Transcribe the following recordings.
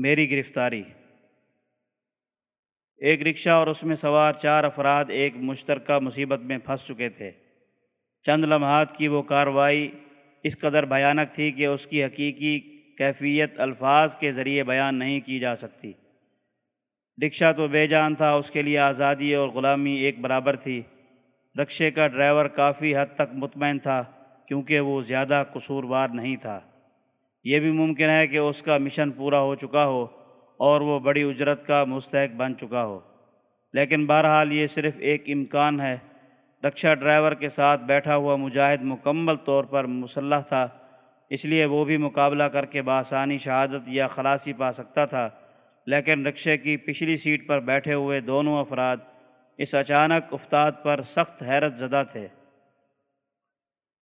میری گرفتاری۔ ایک رکشہ اور اس میں سوار چار افراد ایک مشترکہ مصیبت میں پھنس چکے تھے۔ چند لمحات کی وہ کارروائی اس قدر بھیانک تھی کہ اس کی حقیقی کیفیت الفاظ کے ذریعے بیان نہیں کی جا سکتی۔ رکشہ تو بے جان تھا، اس کے لیے آزادی اور غلامی ایک برابر تھی۔ رکشے کا ڈرائیور کافی حد تک مطمئن تھا، کیونکہ وہ زیادہ قصوروار نہیں تھا۔ یہ بھی ممکن ہے کہ اس کا مشن پورا ہو چکا ہو اور وہ بڑی اجرت کا مستحق بن چکا ہو۔ لیکن بہرحال یہ صرف ایک امکان ہے۔ رکشہ ڈرائیور کے ساتھ بیٹھا ہوا مجاہد مکمل طور پر مسلح تھا، اس لیے وہ بھی مقابلہ کر کے بآسانی، شہادت یا خلاصی پا سکتا تھا۔ لیکن رکشے کی پچھلی سیٹ پر بیٹھے ہوئے دونوں افراد اس اچانک افتاد پر سخت حیرت زدہ تھے۔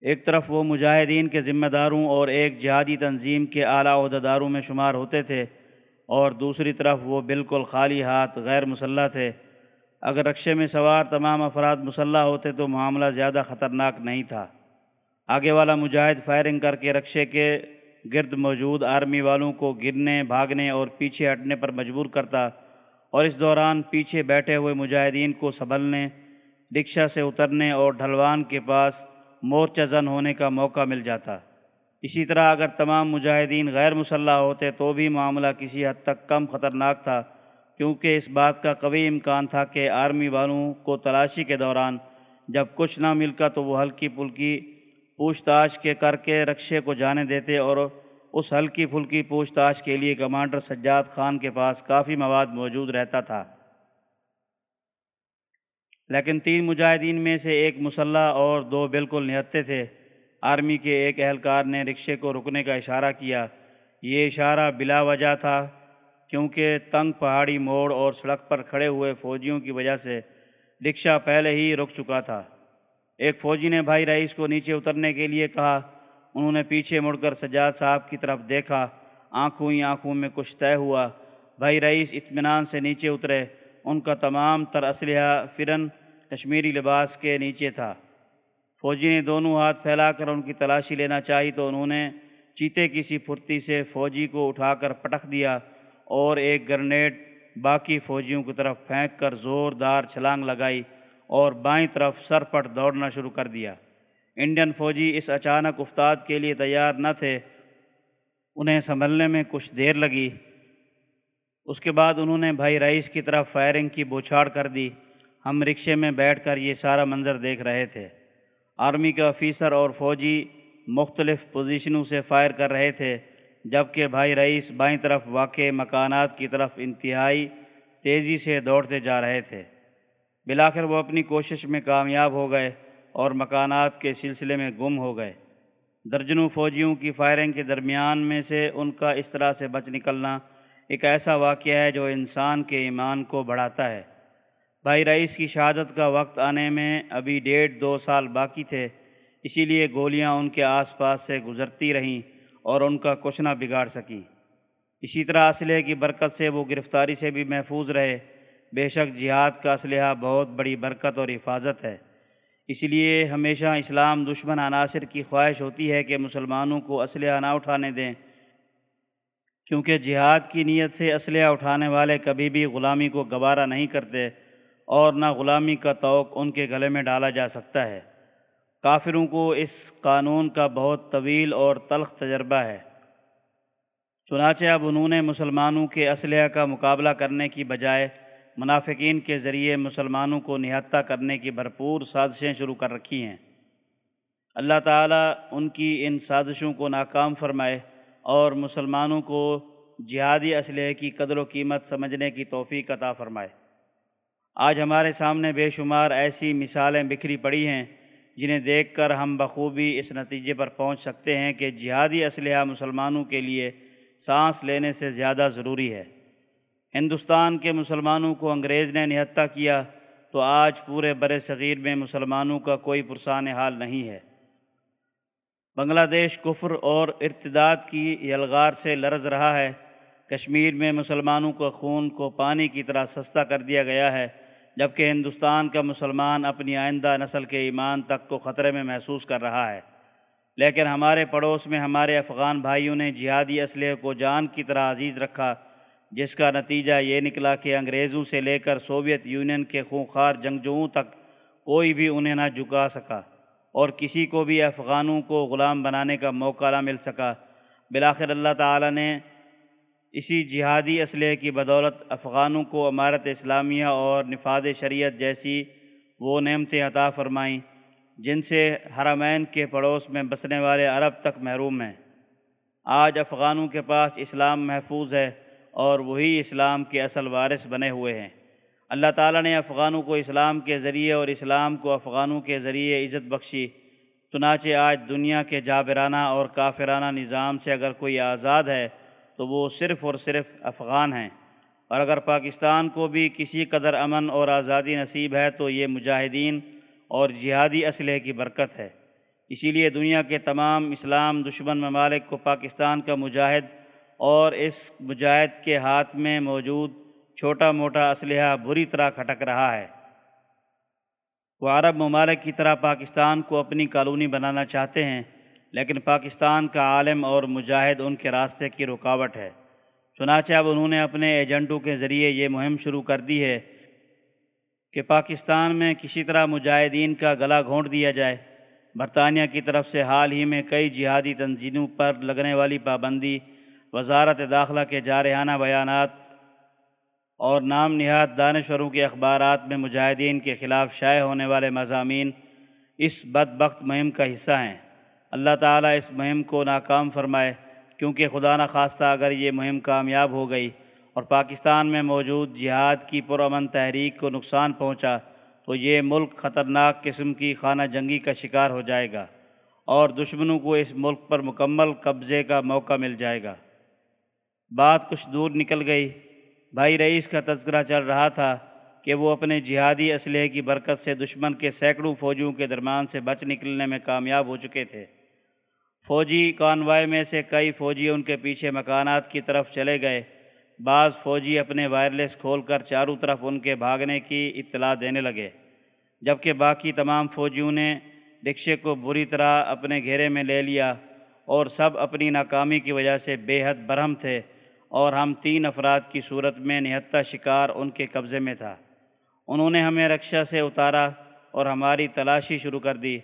ایک طرف وہ مجاہدین کے ذمہ داروں اور ایک جہادی تنظیم کے اعلیٰ عہدیداروں میں شمار ہوتے تھے اور دوسری طرف وہ بالکل خالی ہاتھ غیر مسلح تھے۔ اگر رکشے میں سوار تمام افراد مسلح ہوتے تو معاملہ زیادہ خطرناک نہیں تھا۔ آگے والا مجاہد فائرنگ کر کے رکشے کے گرد موجود آرمی والوں کو گرنے، بھاگنے اور پیچھے ہٹنے پر مجبور کرتا اور اس دوران پیچھے بیٹھے ہوئے مجاہدین کو سنبھلنے، رکشہ سے اترنے اور ڈھلوان کے پاس مورچہ زن ہونے کا موقع مل جاتا۔ اسی طرح اگر تمام مجاہدین غیر مسلح ہوتے تو بھی معاملہ کسی حد تک کم خطرناک تھا، کیونکہ اس بات کا قوی امکان تھا کہ آرمی والوں کو تلاشی کے دوران جب کچھ نہ ملکا تو وہ ہلکی پھلکی پوچھ تاچھ کے کر کے رکشے کو جانے دیتے اور اس ہلکی پھلکی پوچھ تاچھ کے لیے کمانڈر سجاد خان کے پاس کافی مواد موجود رہتا تھا۔ لیکن تین مجاہدین میں سے ایک مسلح اور دو بالکل نہتے تھے۔ آرمی کے ایک اہلکار نے رکشے کو رکنے کا اشارہ کیا۔ یہ اشارہ بلا وجہ تھا، کیونکہ تنگ پہاڑی موڑ اور سڑک پر کھڑے ہوئے فوجیوں کی وجہ سے رکشہ پہلے ہی رک چکا تھا۔ ایک فوجی نے بھائی رئیس کو نیچے اترنے کے لیے کہا۔ انہوں نے پیچھے مڑ کر سجاد صاحب کی طرف دیکھا۔ آنکھوں ہی آنکھوں میں کچھ طے ہوا۔ بھائی رئیس اطمینان سے نیچے اترے۔ ان کا تمام تر اسلحہ فرن کشمیری لباس کے نیچے تھا۔ فوجی نے دونوں ہاتھ پھیلا کر ان کی تلاشی لینا چاہی تو انہوں نے چیتے کی سی پھرتی سے فوجی کو اٹھا کر پٹک دیا اور ایک گرنیڈ باقی فوجیوں کی طرف پھینک کر زوردار چھلانگ لگائی اور بائیں طرف سر پٹ دوڑنا شروع کر دیا۔ انڈین فوجی اس اچانک افتاد کے لیے تیار نہ تھے۔ انہیں سنبھلنے میں کچھ دیر لگی۔ اس کے بعد انہوں نے بھائی رئیس کی طرف فائرنگ کی بوچھاڑ کر دی۔ ہم رکشے میں بیٹھ کر یہ سارا منظر دیکھ رہے تھے۔ آرمی کے آفیسر اور فوجی مختلف پوزیشنوں سے فائر کر رہے تھے، جبکہ بھائی رئیس بائیں طرف واقع مکانات کی طرف انتہائی تیزی سے دوڑتے جا رہے تھے۔ بلاخر وہ اپنی کوشش میں کامیاب ہو گئے اور مکانات کے سلسلے میں گم ہو گئے۔ درجنوں فوجیوں کی فائرنگ کے درمیان میں سے ان کا اس طرح سے بچ نکلنا ایک ایسا واقعہ ہے جو انسان کے ایمان کو بڑھاتا ہے۔ بھائی رئیس کی شہادت کا وقت آنے میں ابھی ڈیڑھ دو سال باقی تھے، اسی لیے گولیاں ان کے آس پاس سے گزرتی رہیں اور ان کا کچھ نہ بگاڑ سکی اسی طرح اسلحے کی برکت سے وہ گرفتاری سے بھی محفوظ رہے۔ بے شک جہاد کا اسلحہ بہت بڑی برکت اور حفاظت ہے۔ اس لیے ہمیشہ اسلام دشمن عناصر کی خواہش ہوتی ہے کہ مسلمانوں کو اسلحہ نہ اٹھانے دیں۔ کیونکہ جہاد کی نیت سے اسلحہ اٹھانے والے کبھی بھی غلامی کو گوارہ نہیں کرتے۔ اور نہ غلامی کا توق ان کے گلے میں ڈالا جا سکتا ہے۔ کافروں کو اس قانون کا بہت طویل اور تلخ تجربہ ہے۔ چنانچہ اب انہوں نے مسلمانوں کے اسلحہ کا مقابلہ کرنے کی بجائے منافقین کے ذریعے مسلمانوں کو نہتہ کرنے کی بھرپور سازشیں شروع کر رکھی ہیں۔ اللہ تعالیٰ ان کی ان سازشوں کو ناکام فرمائے اور مسلمانوں کو جہادی اسلحے کی قدر و قیمت سمجھنے کی توفیق عطا فرمائے۔ آج ہمارے سامنے بے شمار ایسی مثالیں بکھری پڑی ہیں جنہیں دیکھ کر ہم بخوبی اس نتیجے پر پہنچ سکتے ہیں کہ جہادی اسلحہ مسلمانوں کے لیے سانس لینے سے زیادہ ضروری ہے۔ ہندوستان کے مسلمانوں کو انگریز نے نہتہ کیا تو آج پورے بر صغیر میں مسلمانوں کا کوئی پرسان حال نہیں ہے۔ بنگلہ دیش کفر اور ارتداد کی یلغار سے لرز رہا ہے۔ کشمیر میں مسلمانوں کا خون کو پانی کی طرح سستا کر دیا گیا ہے۔ جبکہ ہندوستان کا مسلمان اپنی آئندہ نسل کے ایمان تک کو خطرے میں محسوس کر رہا ہے۔ لیکن ہمارے پڑوس میں ہمارے افغان بھائیوں نے جہادی اسلحے کو جان کی طرح عزیز رکھا، جس کا نتیجہ یہ نکلا کہ انگریزوں سے لے کر سوویت یونین کے خونخوار جنگجوؤں تک کوئی بھی انہیں نہ جھکا سکا اور کسی کو بھی افغانوں کو غلام بنانے کا موقع نہ مل سکا۔ بلاخر اللہ تعالیٰ نے اسی جہادی اسلحے کی بدولت افغانوں کو امارت اسلامیہ اور نفاذ شریعت جیسی وہ نعمتیں عطا فرمائیں، جن سے حرمین کے پڑوس میں بسنے والے عرب تک محروم ہیں۔ آج افغانوں کے پاس اسلام محفوظ ہے اور وہی اسلام کے اصل وارث بنے ہوئے ہیں۔ اللہ تعالیٰ نے افغانوں کو اسلام کے ذریعے اور اسلام کو افغانوں کے ذریعے عزت بخشی۔ چنانچہ آج دنیا کے جابرانہ اور کافرانہ نظام سے اگر کوئی آزاد ہے تو وہ صرف اور صرف افغان ہیں۔ اور اگر پاکستان کو بھی کسی قدر امن اور آزادی نصیب ہے تو یہ مجاہدین اور جہادی اسلحے کی برکت ہے۔ اسی لیے دنیا کے تمام اسلام دشمن ممالک کو پاکستان کا مجاہد اور اس مجاہد کے ہاتھ میں موجود چھوٹا موٹا اسلحہ بری طرح کھٹک رہا ہے۔ وہ عرب ممالک کی طرح پاکستان کو اپنی کالونی بنانا چاہتے ہیں۔ لیکن پاکستان کا عالم اور مجاہد ان کے راستے کی رکاوٹ ہے۔ چنانچہ اب انہوں نے اپنے ایجنٹوں کے ذریعے یہ مہم شروع کر دی ہے کہ پاکستان میں کسی طرح مجاہدین کا گلا گھونٹ دیا جائے۔ برطانیہ کی طرف سے حال ہی میں کئی جہادی تنظیموں پر لگنے والی پابندی، وزارت داخلہ کے جارحانہ بیانات اور نام نہاد دانشوروں کے اخبارات میں مجاہدین کے خلاف شائع ہونے والے مضامین اس بدبخت مہم کا حصہ ہیں۔ اللہ تعالیٰ اس مہم کو ناکام فرمائے، کیونکہ خدا نخواستہ اگر یہ مہم کامیاب ہو گئی اور پاکستان میں موجود جہاد کی پرامن تحریک کو نقصان پہنچا، تو یہ ملک خطرناک قسم کی خانہ جنگی کا شکار ہو جائے گا اور دشمنوں کو اس ملک پر مکمل قبضے کا موقع مل جائے گا۔ بات کچھ دور نکل گئی۔ بھائی رئیس کا تذکرہ چل رہا تھا کہ وہ اپنے جہادی اسلحے کی برکت سے دشمن کے سینکڑوں فوجیوں کے درمیان سے بچ نکلنے میں کامیاب ہو چکے تھے۔ فوجی کانوائے میں سے کئی فوجی ان کے پیچھے مکانات کی طرف چلے گئے۔ بعض فوجی اپنے وائرلیس کھول کر چاروں طرف ان کے بھاگنے کی اطلاع دینے لگے۔ جبکہ باقی تمام فوجیوں نے رکشے کو بری طرح اپنے گھیرے میں لے لیا اور سب اپنی ناکامی کی وجہ سے بے حد برہم تھے اور ہم تین افراد کی صورت میں نہتہ شکار ان کے قبضے میں تھا۔ انہوں نے ہمیں رکشہ سے اتارا اور ہماری تلاشی شروع کر دی۔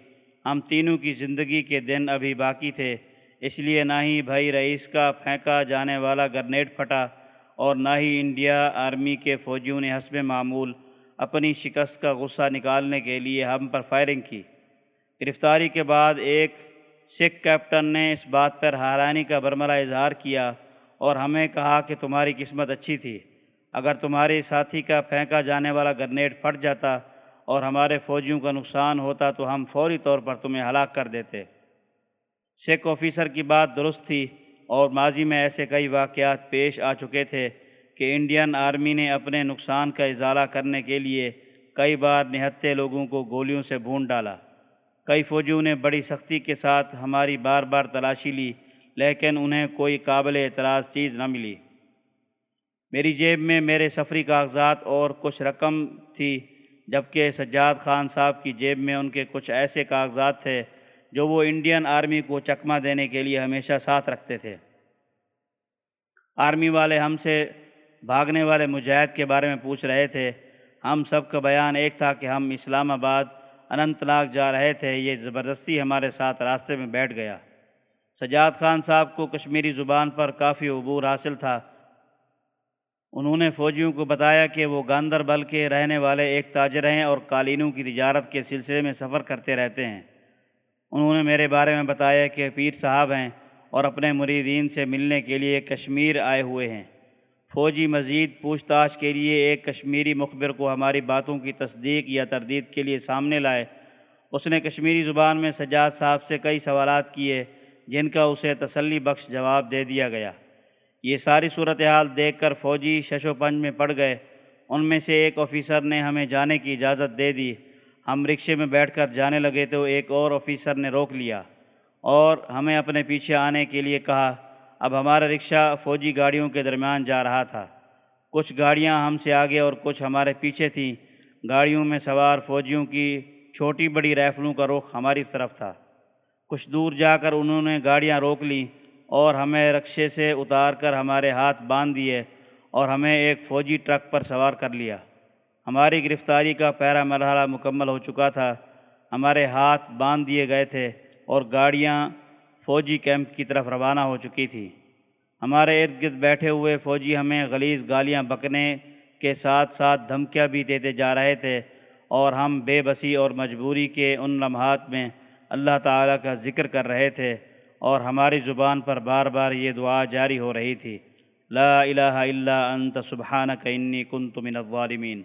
ہم تینوں کی زندگی کے دن ابھی باقی تھے، اس لیے نہ ہی بھائی رئیس کا پھینکا جانے والا گرنیڈ پھٹا اور نہ ہی انڈیا آرمی کے فوجیوں نے حسب معمول اپنی شکست کا غصہ نکالنے کے لیے ہم پر فائرنگ کی۔ گرفتاری کے بعد ایک سکھ کیپٹن نے اس بات پر حیرانی کا برملہ اظہار کیا اور ہمیں کہا کہ تمہاری قسمت اچھی تھی۔ اگر تمہارے ساتھی کا پھینکا جانے والا گرنیڈ پھٹ جاتا اور ہمارے فوجیوں کا نقصان ہوتا تو ہم فوری طور پر تمہیں ہلاک کر دیتے۔ سکھ آفیسر کی بات درست تھی اور ماضی میں ایسے کئی واقعات پیش آ چکے تھے کہ انڈین آرمی نے اپنے نقصان کا ازالہ کرنے کے لیے کئی بار نہتے لوگوں کو گولیوں سے بھون ڈالا۔ کئی فوجیوں نے بڑی سختی کے ساتھ ہماری بار بار تلاشی لی، لیکن انہیں کوئی قابل اعتراض چیز نہ ملی۔ میری جیب میں میرے سفری کاغذات اور کچھ رقم تھی۔ جبکہ سجاد خان صاحب کی جیب میں ان کے کچھ ایسے کاغذات تھے جو وہ انڈین آرمی کو چکمہ دینے کے لیے ہمیشہ ساتھ رکھتے تھے۔ آرمی والے ہم سے بھاگنے والے مجاہد کے بارے میں پوچھ رہے تھے۔ ہم سب کا بیان ایک تھا کہ ہم اسلام آباد، اننت ناگ جا رہے تھے، یہ زبردستی ہمارے ساتھ راستے میں بیٹھ گیا۔ سجاد خان صاحب کو کشمیری زبان پر کافی عبور حاصل تھا۔ انہوں نے فوجیوں کو بتایا کہ وہ گاندربل کے رہنے والے ایک تاجر ہیں اور قالینوں کی تجارت کے سلسلے میں سفر کرتے رہتے ہیں۔ انہوں نے میرے بارے میں بتایا کہ پیر صاحب ہیں اور اپنے مریدین سے ملنے کے لیے کشمیر آئے ہوئے ہیں۔ فوجی مزید پوچھ تاچھ کے لیے ایک کشمیری مخبر کو ہماری باتوں کی تصدیق یا تردید کے لیے سامنے لائے۔ اس نے کشمیری زبان میں سجاد صاحب سے کئی سوالات کیے، جن کا اسے تسلی بخش جواب دے دیا گیا۔ یہ ساری صورتحال دیکھ کر فوجی شش و پنج میں پڑ گئے۔ ان میں سے ایک آفیسر نے ہمیں جانے کی اجازت دے دی۔ ہم رکشے میں بیٹھ کر جانے لگے تو ایک اور آفیسر نے روک لیا اور ہمیں اپنے پیچھے آنے کے لیے کہا، اب ہمارا رکشہ فوجی گاڑیوں کے درمیان جا رہا تھا۔ کچھ گاڑیاں ہم سے آگے اور کچھ ہمارے پیچھے تھیں۔ گاڑیوں میں سوار فوجیوں کی چھوٹی بڑی ریفلوں کا رخ ہماری طرف تھا۔ کچھ دور جا کر انہوں نے گاڑیاں روک لیں۔ اور ہمیں رکشے سے اتار کر ہمارے ہاتھ باندھ دیے اور ہمیں ایک فوجی ٹرک پر سوار کر لیا۔ ہماری گرفتاری کا پہلا مرحلہ مکمل ہو چکا تھا۔ ہمارے ہاتھ باندھ دیے گئے تھے اور گاڑیاں فوجی کیمپ کی طرف روانہ ہو چکی تھی ہمارے ارد گرد بیٹھے ہوئے فوجی ہمیں غلیظ گالیاں بکنے کے ساتھ ساتھ دھمکیاں بھی دیتے جا رہے تھے اور ہم بے بسی اور مجبوری کے ان لمحات میں اللہ تعالیٰ کا ذکر کر رہے تھے۔ اور ہماری زبان پر بار بار یہ دعا جاری ہو رہی تھی، لا الہ الا انت سبحانک انی کنت من الظالمین.